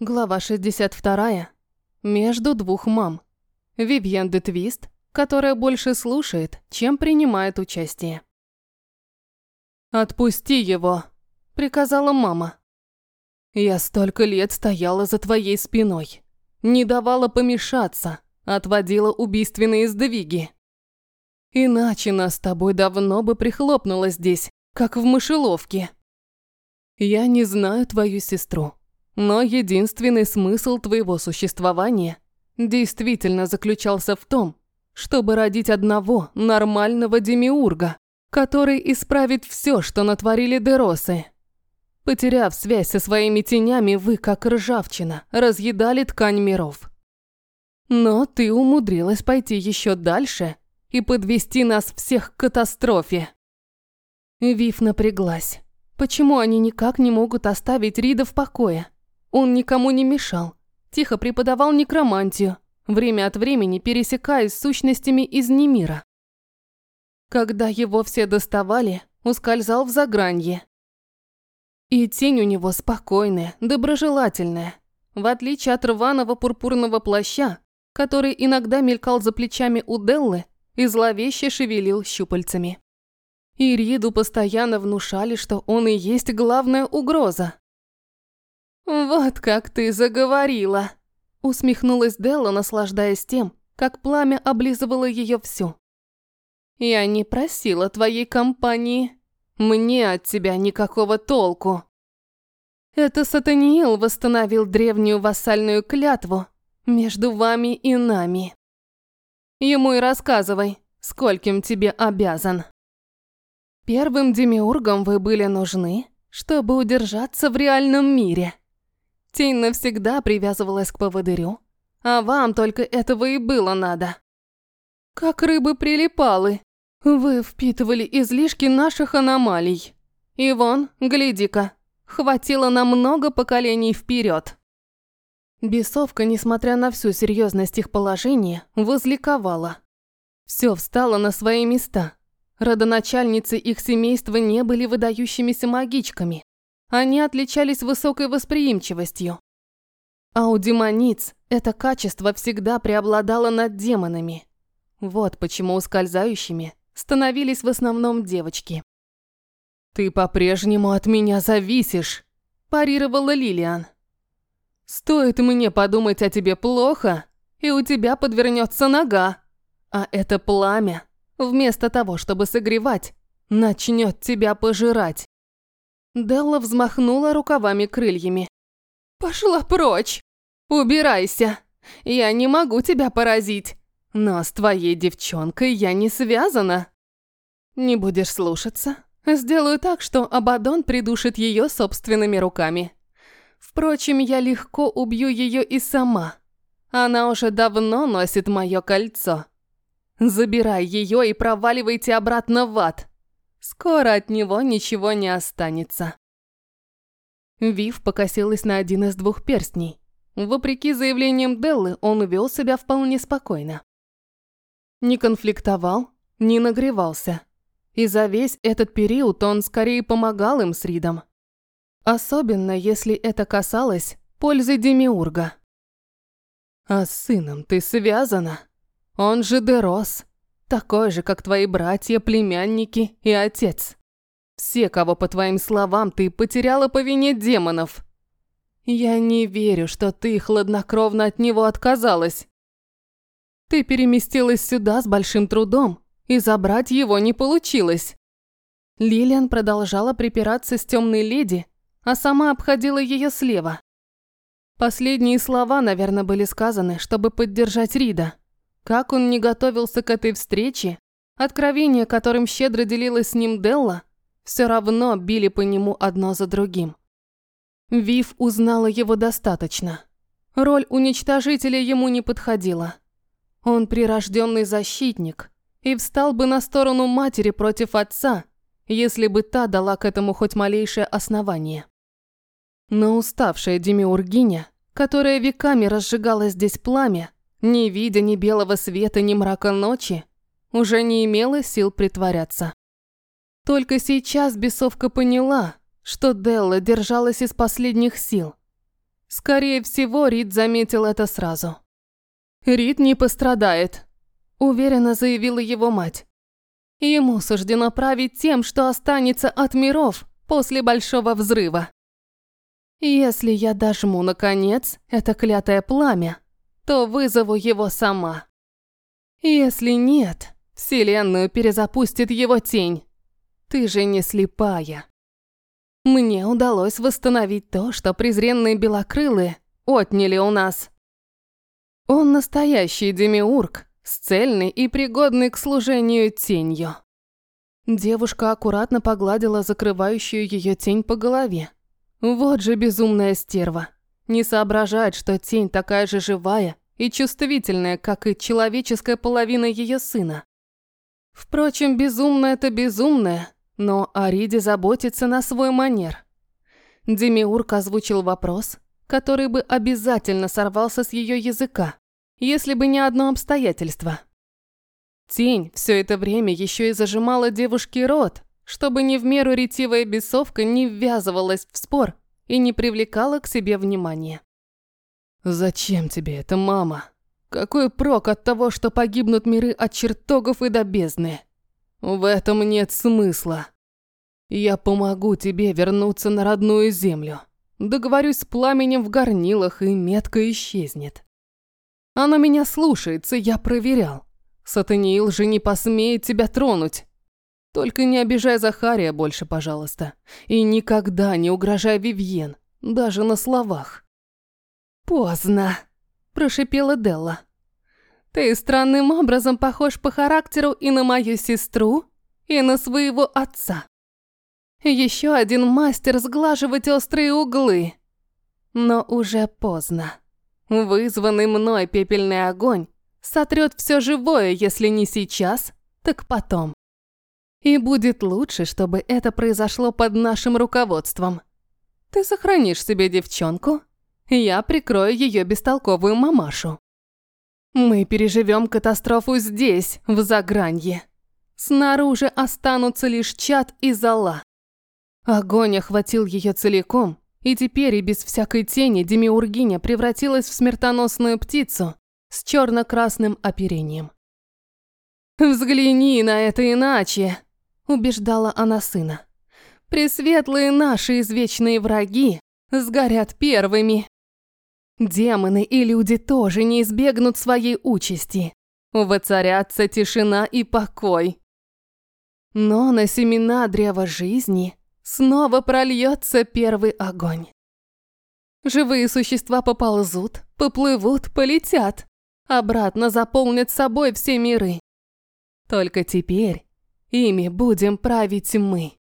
Глава 62. Между двух мам. Вивьен де Твист, которая больше слушает, чем принимает участие. «Отпусти его», — приказала мама. «Я столько лет стояла за твоей спиной, не давала помешаться, отводила убийственные сдвиги. Иначе нас с тобой давно бы прихлопнуло здесь, как в мышеловке. Я не знаю твою сестру, но единственный смысл твоего существования действительно заключался в том, чтобы родить одного нормального демиурга, который исправит все, что натворили Деросы. Потеряв связь со своими тенями, вы, как ржавчина, разъедали ткань миров. Но ты умудрилась пойти еще дальше и подвести нас всех к катастрофе. Вив напряглась. Почему они никак не могут оставить Рида в покое? Он никому не мешал. Тихо преподавал некромантию, время от времени пересекаясь с сущностями из Немира. Когда его все доставали, ускользал в загранье. И тень у него спокойная, доброжелательная. В отличие от рваного пурпурного плаща, который иногда мелькал за плечами у Деллы и зловеще шевелил щупальцами. И Риду постоянно внушали, что он и есть главная угроза. «Вот как ты заговорила!» Усмехнулась Делла, наслаждаясь тем, как пламя облизывало ее всю. «Я не просила твоей компании. Мне от тебя никакого толку». Это Сатаниил восстановил древнюю вассальную клятву между вами и нами. Ему и рассказывай, скольким тебе обязан. Первым демиургом вы были нужны, чтобы удержаться в реальном мире. Тень навсегда привязывалась к поводырю, а вам только этого и было надо. Как рыбы прилипалы, вы впитывали излишки наших аномалий. И вон, гляди-ка, хватило на много поколений вперед. Бесовка, несмотря на всю серьезность их положения, возликовала. Все встало на свои места. Родоначальницы их семейства не были выдающимися магичками. Они отличались высокой восприимчивостью. А у демониц это качество всегда преобладало над демонами. Вот почему ускользающими становились в основном девочки. «Ты по-прежнему от меня зависишь», – парировала Лилиан. «Стоит мне подумать о тебе плохо, и у тебя подвернется нога. А это пламя, вместо того, чтобы согревать, начнет тебя пожирать. Делла взмахнула рукавами крыльями. «Пошла прочь! Убирайся! Я не могу тебя поразить, но с твоей девчонкой я не связана. Не будешь слушаться? Сделаю так, что Абадон придушит ее собственными руками. Впрочем, я легко убью ее и сама. Она уже давно носит мое кольцо. Забирай ее и проваливайте обратно в ад. Скоро от него ничего не останется. Вив покосилась на один из двух перстней. Вопреки заявлениям Деллы, он вел себя вполне спокойно. Не конфликтовал, не нагревался. И за весь этот период он скорее помогал им с Ридом. Особенно, если это касалось пользы Демиурга. «А с сыном ты связана? Он же Дерос. Такой же, как твои братья, племянники и отец. Все, кого, по твоим словам, ты потеряла по вине демонов. Я не верю, что ты хладнокровно от него отказалась. Ты переместилась сюда с большим трудом, и забрать его не получилось. Лилиан продолжала припираться с темной леди, а сама обходила ее слева. Последние слова, наверное, были сказаны, чтобы поддержать Рида. Как он не готовился к этой встрече, откровения, которым щедро делилась с ним Делла, все равно били по нему одно за другим. Вив узнала его достаточно. Роль уничтожителя ему не подходила. Он прирожденный защитник и встал бы на сторону матери против отца, если бы та дала к этому хоть малейшее основание. Но уставшая демиургиня, которая веками разжигала здесь пламя, не видя ни белого света, ни мрака ночи, уже не имела сил притворяться. Только сейчас бесовка поняла, что Делла держалась из последних сил. Скорее всего, Рид заметил это сразу. «Рид не пострадает», – уверенно заявила его мать. Ему суждено править тем, что останется от миров после большого взрыва. Если я дожму, наконец, это клятое пламя, то вызову его сама. Если нет, Вселенную перезапустит его тень. Ты же не слепая. Мне удалось восстановить то, что презренные белокрылые отняли у нас. Он настоящий демиург, с и пригодной к служению тенью. Девушка аккуратно погладила закрывающую ее тень по голове. Вот же безумная стерва. Не соображает, что тень такая же живая и чувствительная, как и человеческая половина ее сына. Впрочем, безумно это безумное, но о Риде заботится на свой манер. Демиург озвучил вопрос, который бы обязательно сорвался с ее языка, если бы не одно обстоятельство. Тень все это время еще и зажимала девушке рот, чтобы не в меру ретивая бесовка не ввязывалась в спор и не привлекала к себе внимания. «Зачем тебе это, мама? Какой прок от того, что погибнут миры от чертогов и до бездны? В этом нет смысла. Я помогу тебе вернуться на родную землю. Договорюсь с пламенем в горнилах, и метка исчезнет. Оно меня слушается, я проверял. Сатаниил же не посмеет тебя тронуть. Только не обижай Захария больше, пожалуйста. И никогда не угрожай Вивьен, даже на словах. «Поздно», – прошипела Делла. «Ты странным образом похож по характеру и на мою сестру, и на своего отца. Еще один мастер сглаживать острые углы. Но уже поздно. Вызванный мной пепельный огонь сотрет все живое, если не сейчас, так потом. И будет лучше, чтобы это произошло под нашим руководством. Ты сохранишь себе девчонку, я прикрою ее бестолковую мамашу. Мы переживем катастрофу здесь, в Загранье. Снаружи останутся лишь чат и зола. Огонь охватил ее целиком, и теперь и без всякой тени демиургиня превратилась в смертоносную птицу с черно-красным оперением. «Взгляни на это иначе!» убеждала она сына. Пресветлые наши извечные враги сгорят первыми. Демоны и люди тоже не избегнут своей участи. Воцарятся тишина и покой. Но на семена древа жизни снова прольется первый огонь. Живые существа поползут, поплывут, полетят. Обратно заполнят собой все миры. Только теперь Ими будем править мы.